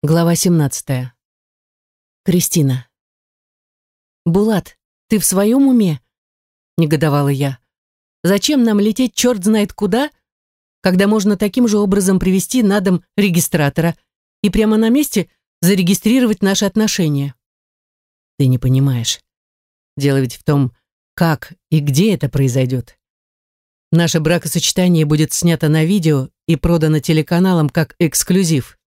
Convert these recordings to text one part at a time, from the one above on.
Глава 17. Кристина. «Булат, ты в своем уме?» — негодовала я. «Зачем нам лететь черт знает куда, когда можно таким же образом привести на дом регистратора и прямо на месте зарегистрировать наши отношения?» «Ты не понимаешь. Дело ведь в том, как и где это произойдет. Наше бракосочетание будет снято на видео и продано телеканалам как эксклюзив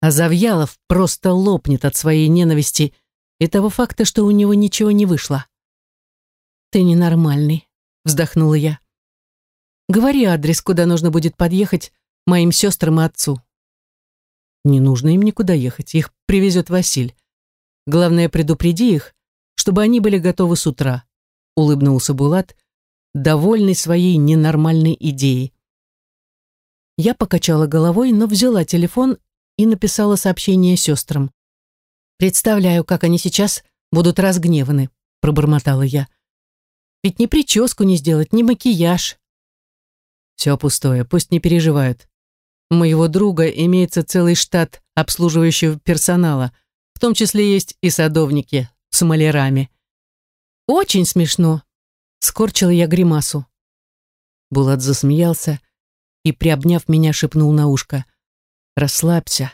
а Завьялов просто лопнет от своей ненависти и того факта, что у него ничего не вышло. «Ты ненормальный», — вздохнула я. «Говори адрес, куда нужно будет подъехать моим сестрам и отцу». «Не нужно им никуда ехать, их привезет Василь. Главное, предупреди их, чтобы они были готовы с утра», — улыбнулся Булат, довольный своей ненормальной идеей. Я покачала головой, но взяла телефон и написала сообщение сестрам. «Представляю, как они сейчас будут разгневаны», — пробормотала я. «Ведь ни прическу не сделать, ни макияж». «Все пустое, пусть не переживают. У моего друга имеется целый штат обслуживающего персонала, в том числе есть и садовники с малярами». «Очень смешно», — скорчила я гримасу. Булат засмеялся и, приобняв меня, шепнул на ушко. Расслабься.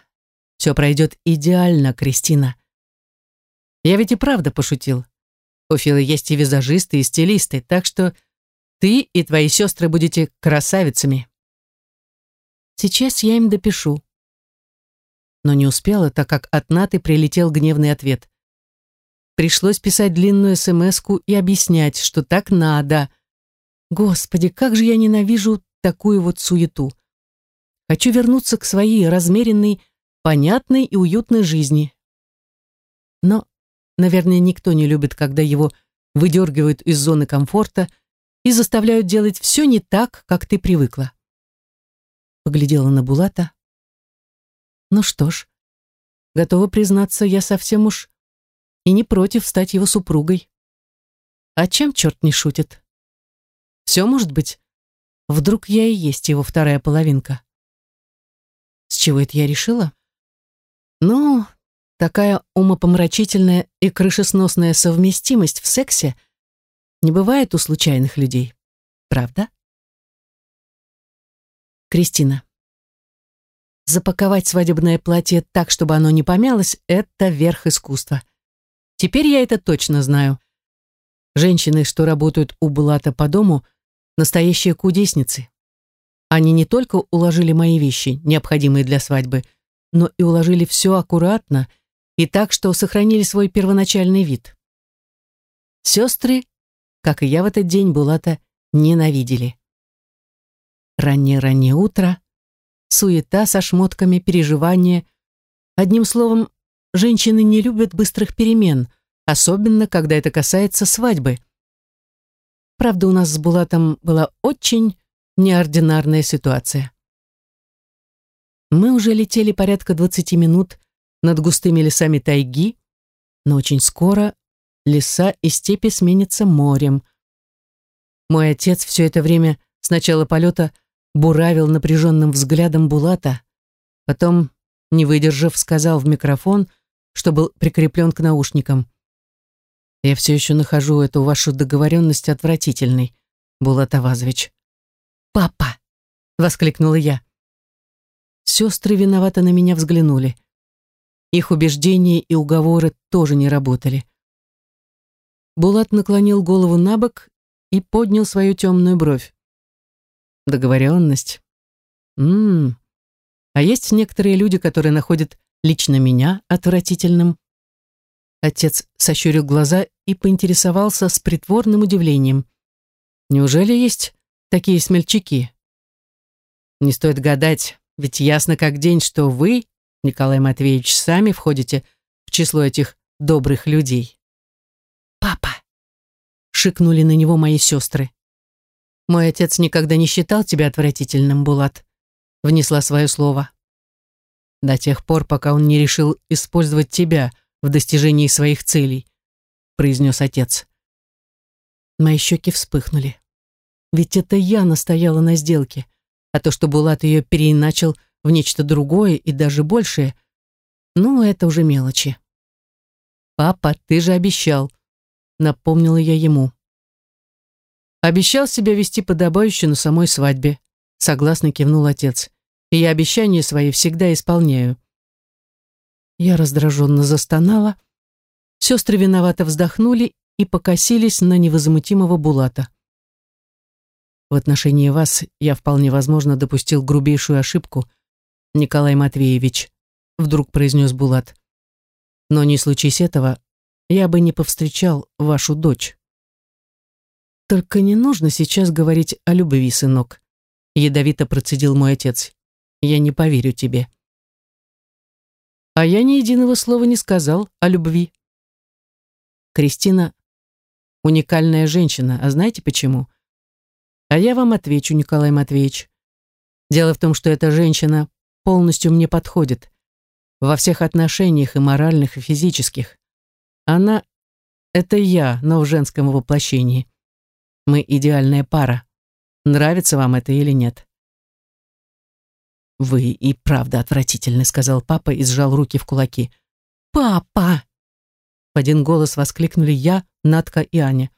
Все пройдет идеально, Кристина. Я ведь и правда пошутил. У Филы есть и визажисты, и стилисты, так что ты и твои сестры будете красавицами. Сейчас я им допишу. Но не успела, так как от Наты прилетел гневный ответ. Пришлось писать длинную смс и объяснять, что так надо. Господи, как же я ненавижу такую вот суету. Хочу вернуться к своей размеренной, понятной и уютной жизни. Но, наверное, никто не любит, когда его выдергивают из зоны комфорта и заставляют делать все не так, как ты привыкла. Поглядела на Булата. Ну что ж, готова признаться, я совсем уж и не против стать его супругой. А чем черт не шутит? Все может быть. Вдруг я и есть его вторая половинка. С чего это я решила? Ну, такая умопомрачительная и крышесносная совместимость в сексе не бывает у случайных людей. Правда? Кристина. Запаковать свадебное платье так, чтобы оно не помялось, это верх искусства. Теперь я это точно знаю. Женщины, что работают у Булата по дому, настоящие кудесницы. Они не только уложили мои вещи, необходимые для свадьбы, но и уложили все аккуратно и так, что сохранили свой первоначальный вид. Сестры, как и я в этот день, Булата ненавидели. Раннее-раннее утро, суета со шмотками, переживания. Одним словом, женщины не любят быстрых перемен, особенно когда это касается свадьбы. Правда, у нас с Булатом была очень неординарная ситуация. Мы уже летели порядка 20 минут над густыми лесами тайги, но очень скоро леса и степи сменятся морем. Мой отец все это время с начала полета буравил напряженным взглядом Булата, потом, не выдержав, сказал в микрофон, что был прикреплен к наушникам. «Я все еще нахожу эту вашу договоренность отвратительной, Булат Авазович. «Папа!» — воскликнула я. Сестры виновато на меня взглянули. Их убеждения и уговоры тоже не работали. Булат наклонил голову на бок и поднял свою темную бровь. Договоренность. Ммм. А есть некоторые люди, которые находят лично меня отвратительным. Отец сощурил глаза и поинтересовался с притворным удивлением. Неужели есть такие смельчаки. Не стоит гадать, ведь ясно как день, что вы, Николай Матвеевич, сами входите в число этих добрых людей. «Папа!» — шикнули на него мои сестры. «Мой отец никогда не считал тебя отвратительным, Булат», — внесла свое слово. «До тех пор, пока он не решил использовать тебя в достижении своих целей», — произнес отец. Мои щеки вспыхнули. Ведь это я настояла на сделке, а то, что Булат ее переиначил в нечто другое и даже большее, Ну, это уже мелочи. «Папа, ты же обещал», — напомнила я ему. «Обещал себя вести подобающе на самой свадьбе», — согласно кивнул отец. «И я обещания свои всегда исполняю». Я раздраженно застонала. Сестры виновато вздохнули и покосились на невозмутимого Булата. В отношении вас я вполне возможно допустил грубейшую ошибку, Николай Матвеевич, вдруг произнес Булат. Но не случись этого, я бы не повстречал вашу дочь. Только не нужно сейчас говорить о любви, сынок, ядовито процедил мой отец. Я не поверю тебе. А я ни единого слова не сказал о любви. Кристина уникальная женщина, а знаете почему? А я вам отвечу, Николай Матвеевич. Дело в том, что эта женщина полностью мне подходит. Во всех отношениях, и моральных, и физических. Она — это я, но в женском воплощении. Мы идеальная пара. Нравится вам это или нет? «Вы и правда отвратительны», — сказал папа и сжал руки в кулаки. «Папа!» В один голос воскликнули я, Натка и Аня.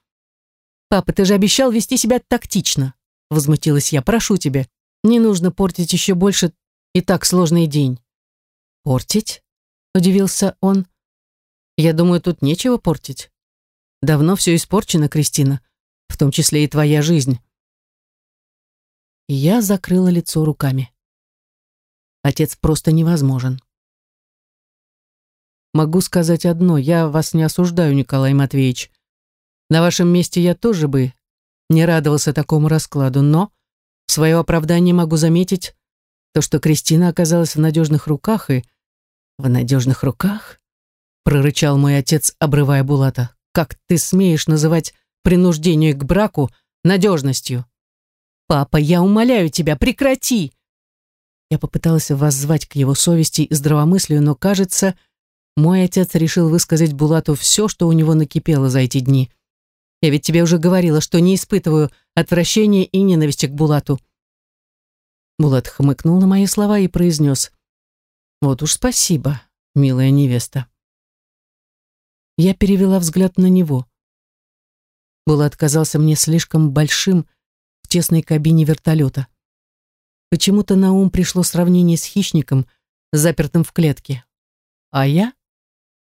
«Папа, ты же обещал вести себя тактично», — возмутилась я. «Прошу тебя, не нужно портить еще больше и так сложный день». «Портить?» — удивился он. «Я думаю, тут нечего портить. Давно все испорчено, Кристина, в том числе и твоя жизнь». я закрыла лицо руками. Отец просто невозможен. Могу сказать одно, я вас не осуждаю, Николай Матвеевич. На вашем месте я тоже бы не радовался такому раскладу, но в свое оправдание могу заметить то, что Кристина оказалась в надежных руках и... В надежных руках? Прорычал мой отец, обрывая Булата. Как ты смеешь называть принуждение к браку надежностью? Папа, я умоляю тебя, прекрати! Я попыталась воззвать к его совести и здравомыслию, но, кажется, мой отец решил высказать Булату все, что у него накипело за эти дни. Я ведь тебе уже говорила, что не испытываю отвращения и ненависти к Булату. Булат хмыкнул на мои слова и произнес. Вот уж спасибо, милая невеста. Я перевела взгляд на него. Булат казался мне слишком большим в тесной кабине вертолета. Почему-то на ум пришло сравнение с хищником, запертым в клетке. А я,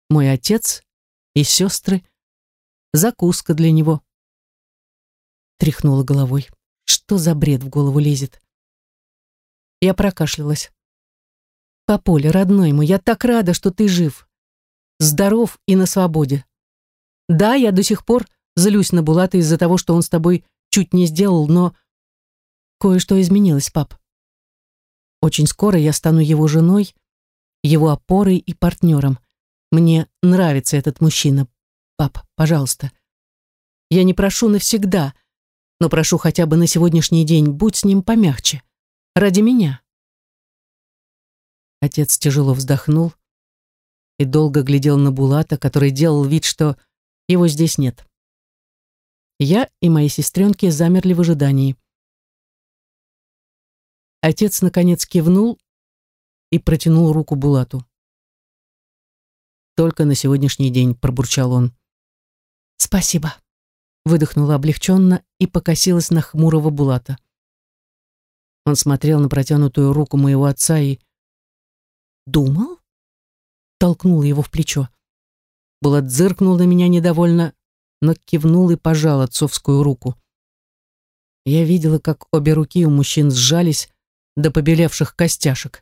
мой отец и сестры закуска для него. Тряхнула головой. Что за бред в голову лезет? Я прокашлялась. Паполя, родной мой, я так рада, что ты жив. Здоров и на свободе. Да, я до сих пор злюсь на Булата из-за того, что он с тобой чуть не сделал, но кое-что изменилось, пап. Очень скоро я стану его женой, его опорой и партнером. Мне нравится этот мужчина, Пап, пожалуйста. Я не прошу навсегда, но прошу хотя бы на сегодняшний день, будь с ним помягче. Ради меня. Отец тяжело вздохнул и долго глядел на Булата, который делал вид, что его здесь нет. Я и мои сестренки замерли в ожидании. Отец, наконец, кивнул и протянул руку Булату. «Только на сегодняшний день», — пробурчал он. «Спасибо», — выдохнула облегченно и покосилась на хмурого Булата. Он смотрел на протянутую руку моего отца и... «Думал?» Толкнул его в плечо. Булат зыркнул на меня недовольно, но кивнул и пожал отцовскую руку. Я видела, как обе руки у мужчин сжались до побелевших костяшек,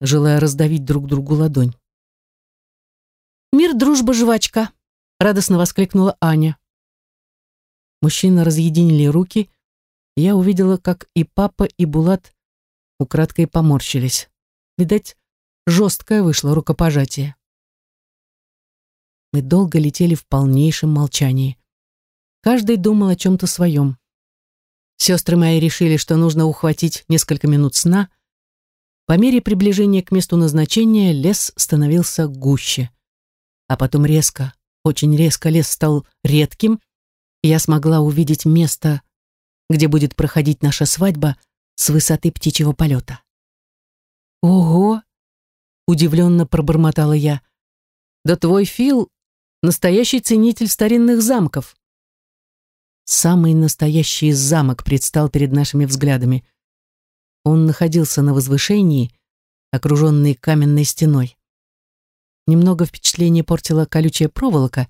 желая раздавить друг другу ладонь. «Мир, дружба, жвачка!» Радостно воскликнула Аня. Мужчины разъединили руки, я увидела, как и папа, и Булат украдкой поморщились. Видать, жесткое вышло рукопожатие. Мы долго летели в полнейшем молчании. Каждый думал о чем-то своем. Сестры мои решили, что нужно ухватить несколько минут сна. По мере приближения к месту назначения лес становился гуще. А потом резко, очень резко лес стал редким, и я смогла увидеть место, где будет проходить наша свадьба с высоты птичьего полета. «Ого!» — удивленно пробормотала я. Да твой Фил — настоящий ценитель старинных замков. Самый настоящий замок предстал перед нашими взглядами. Он находился на возвышении, окруженный каменной стеной. Немного впечатление портила колючая проволока,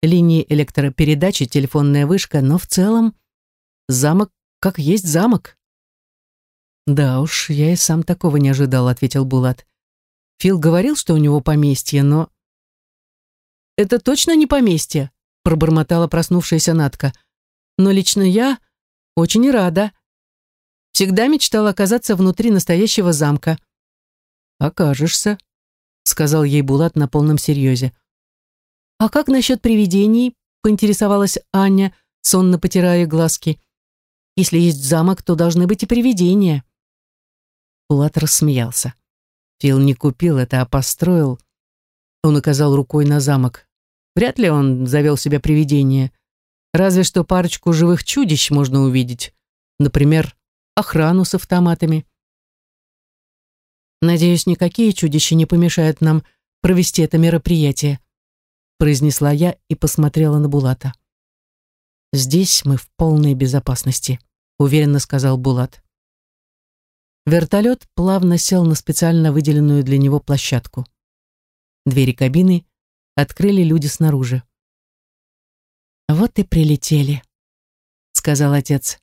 линии электропередачи, телефонная вышка, но в целом замок как есть замок. «Да уж, я и сам такого не ожидал», — ответил Булат. «Фил говорил, что у него поместье, но...» «Это точно не поместье», — пробормотала проснувшаяся Натка. «Но лично я очень рада. Всегда мечтала оказаться внутри настоящего замка». «Окажешься», — сказал ей Булат на полном серьезе. «А как насчет привидений?» — поинтересовалась Аня, сонно потирая глазки. «Если есть замок, то должны быть и привидения». Булат рассмеялся. Фил не купил это, а построил. Он указал рукой на замок. Вряд ли он завел себе привидение. Разве что парочку живых чудищ можно увидеть. Например, охрану с автоматами. «Надеюсь, никакие чудища не помешают нам провести это мероприятие», произнесла я и посмотрела на Булата. «Здесь мы в полной безопасности», уверенно сказал Булат. Вертолет плавно сел на специально выделенную для него площадку. Двери кабины открыли люди снаружи. «Вот и прилетели», — сказал отец.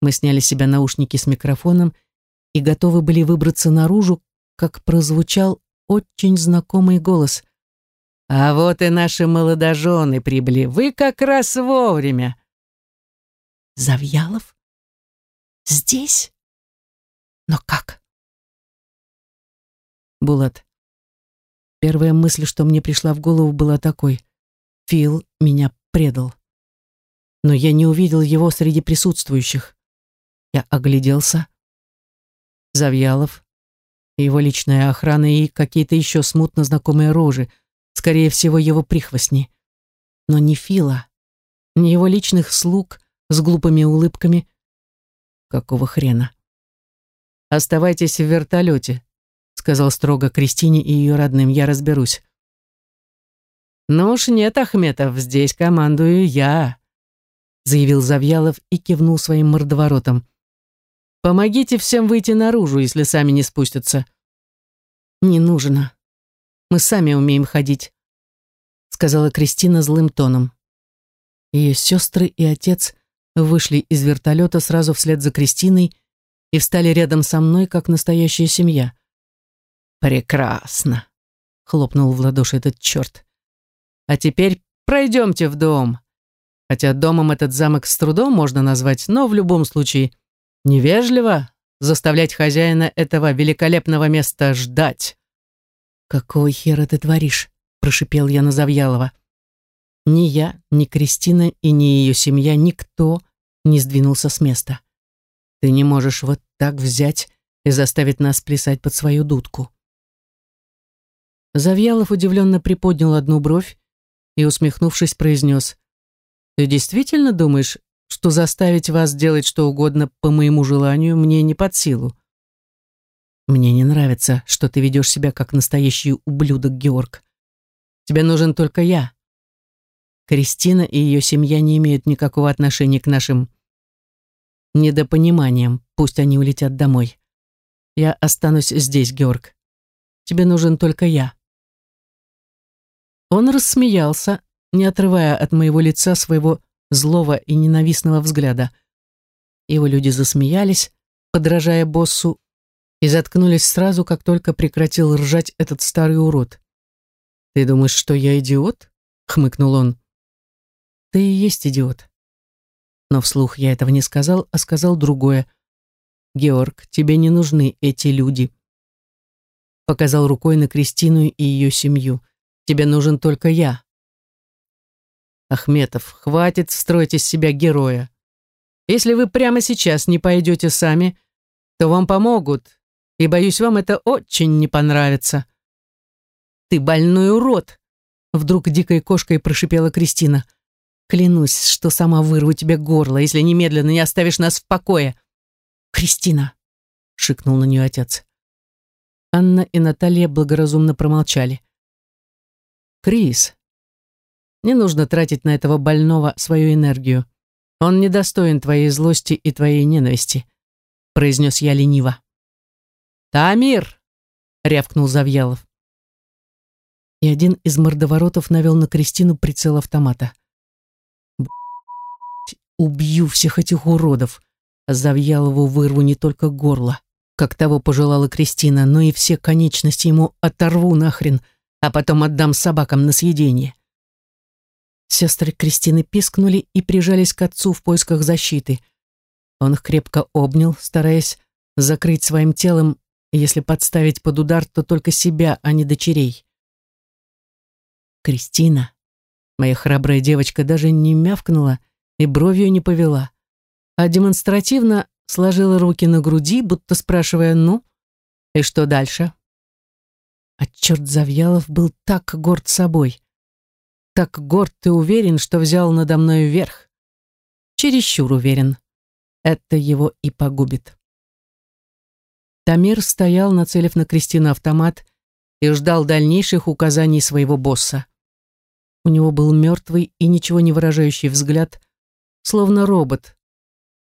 Мы сняли с себя наушники с микрофоном и готовы были выбраться наружу, как прозвучал очень знакомый голос. «А вот и наши молодожены прибыли. Вы как раз вовремя». «Завьялов? Здесь?» Но как? Булат. Первая мысль, что мне пришла в голову, была такой. Фил меня предал. Но я не увидел его среди присутствующих. Я огляделся. Завьялов, его личная охрана и какие-то еще смутно знакомые рожи, скорее всего, его прихвостни. Но не Фила, не его личных слуг с глупыми улыбками. Какого хрена? «Оставайтесь в вертолете», — сказал строго Кристине и ее родным. «Я разберусь». «Ну уж нет, Ахметов, здесь командую я», — заявил Завьялов и кивнул своим мордоворотом. «Помогите всем выйти наружу, если сами не спустятся». «Не нужно. Мы сами умеем ходить», — сказала Кристина злым тоном. Ее сестры и отец вышли из вертолета сразу вслед за Кристиной и встали рядом со мной, как настоящая семья. «Прекрасно!» — хлопнул в ладоши этот черт. «А теперь пройдемте в дом. Хотя домом этот замок с трудом можно назвать, но в любом случае невежливо заставлять хозяина этого великолепного места ждать». «Какого хера ты творишь?» — прошипел я на Завьялова. Ни я, ни Кристина и ни ее семья, никто не сдвинулся с места. Ты не можешь вот так взять и заставить нас плясать под свою дудку. Завьялов удивленно приподнял одну бровь и, усмехнувшись, произнес, «Ты действительно думаешь, что заставить вас делать что угодно по моему желанию мне не под силу?» «Мне не нравится, что ты ведешь себя как настоящий ублюдок, Георг. Тебе нужен только я. Кристина и ее семья не имеют никакого отношения к нашим недопониманием. Пусть они улетят домой. Я останусь здесь, Георг. Тебе нужен только я. Он рассмеялся, не отрывая от моего лица своего злого и ненавистного взгляда. Его люди засмеялись, подражая боссу, и заткнулись сразу, как только прекратил ржать этот старый урод. «Ты думаешь, что я идиот?» — хмыкнул он. «Ты и есть идиот. Но вслух я этого не сказал, а сказал другое. «Георг, тебе не нужны эти люди». Показал рукой на Кристину и ее семью. «Тебе нужен только я». «Ахметов, хватит строить из себя героя. Если вы прямо сейчас не пойдете сами, то вам помогут, и, боюсь, вам это очень не понравится». «Ты больной урод!» Вдруг дикой кошкой прошипела Кристина. Клянусь, что сама вырву тебе горло, если немедленно не оставишь нас в покое. Кристина, шикнул на нее отец. Анна и Наталья благоразумно промолчали. «Крис, не нужно тратить на этого больного свою энергию. Он недостоин твоей злости и твоей ненависти», произнес я лениво. «Тамир!» — рявкнул Завьялов. И один из мордоворотов навел на Кристину прицел автомата. «Убью всех этих уродов!» Завьялову вырву не только горло, как того пожелала Кристина, но и все конечности ему оторву нахрен, а потом отдам собакам на съедение. Сестры Кристины пискнули и прижались к отцу в поисках защиты. Он их крепко обнял, стараясь закрыть своим телом, если подставить под удар, то только себя, а не дочерей. Кристина, моя храбрая девочка, даже не мявкнула и бровью не повела, а демонстративно сложила руки на груди, будто спрашивая «ну, и что дальше?» А черт Завьялов был так горд собой так горд и уверен, что взял надо мною верх. Чересчур уверен. Это его и погубит. Тамир стоял, нацелив на Кристину автомат, и ждал дальнейших указаний своего босса. У него был мертвый и ничего не выражающий взгляд, словно робот.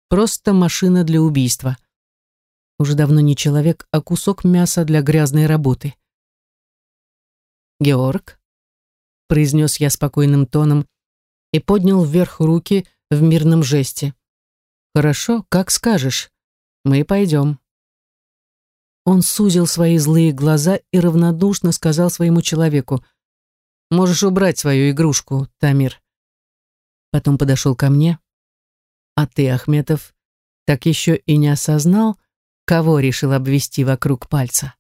Просто машина для убийства. Уже давно не человек, а кусок мяса для грязной работы. «Георг?» Произнес я спокойным тоном и поднял вверх руки в мирном жесте. «Хорошо, как скажешь. Мы пойдем». Он сузил свои злые глаза и равнодушно сказал своему человеку, «Можешь убрать свою игрушку, Тамир». Потом подошел ко мне. «А ты, Ахметов, так еще и не осознал, кого решил обвести вокруг пальца.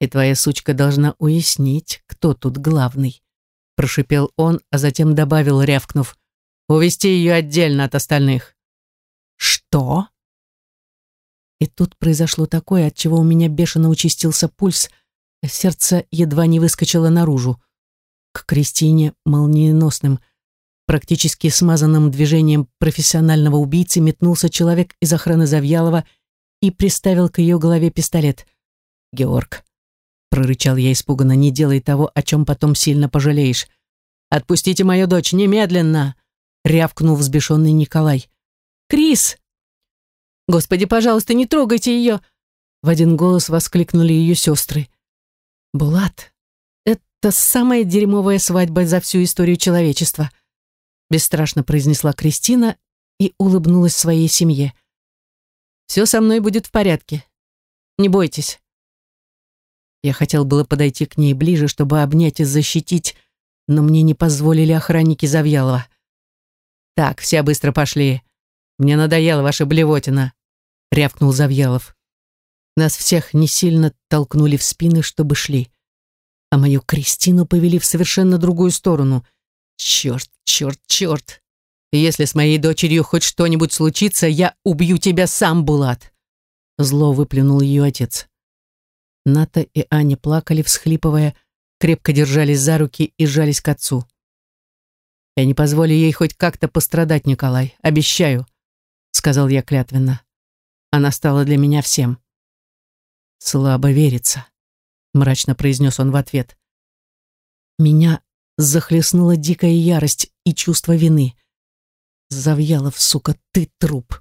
И твоя сучка должна уяснить, кто тут главный прошипел он, а затем добавил, рявкнув, «Увести ее отдельно от остальных». «Что?» И тут произошло такое, от чего у меня бешено участился пульс, сердце едва не выскочило наружу. К Кристине молниеносным, практически смазанным движением профессионального убийцы метнулся человек из охраны Завьялова и приставил к ее голове пистолет. «Георг, прорычал я испуганно, не делай того, о чем потом сильно пожалеешь. «Отпустите мою дочь немедленно!» — рявкнул взбешенный Николай. «Крис!» «Господи, пожалуйста, не трогайте ее!» В один голос воскликнули ее сестры. «Булат, это самая дерьмовая свадьба за всю историю человечества», бесстрашно произнесла Кристина и улыбнулась своей семье. «Все со мной будет в порядке. Не бойтесь. Я хотел было подойти к ней ближе, чтобы обнять и защитить, но мне не позволили охранники Завьялова. «Так, все быстро пошли. Мне надоела ваша блевотина», — рявкнул Завьялов. Нас всех не сильно толкнули в спины, чтобы шли. А мою Кристину повели в совершенно другую сторону. Черт, черт, черт. Если с моей дочерью хоть что-нибудь случится, я убью тебя сам, Булат. Зло выплюнул ее отец. Ната и Аня плакали, всхлипывая, крепко держались за руки и сжались к отцу. «Я не позволю ей хоть как-то пострадать, Николай, обещаю», сказал я клятвенно. Она стала для меня всем. «Слабо верится», мрачно произнес он в ответ. Меня захлестнула дикая ярость и чувство вины. Завьялов, сука, ты труп.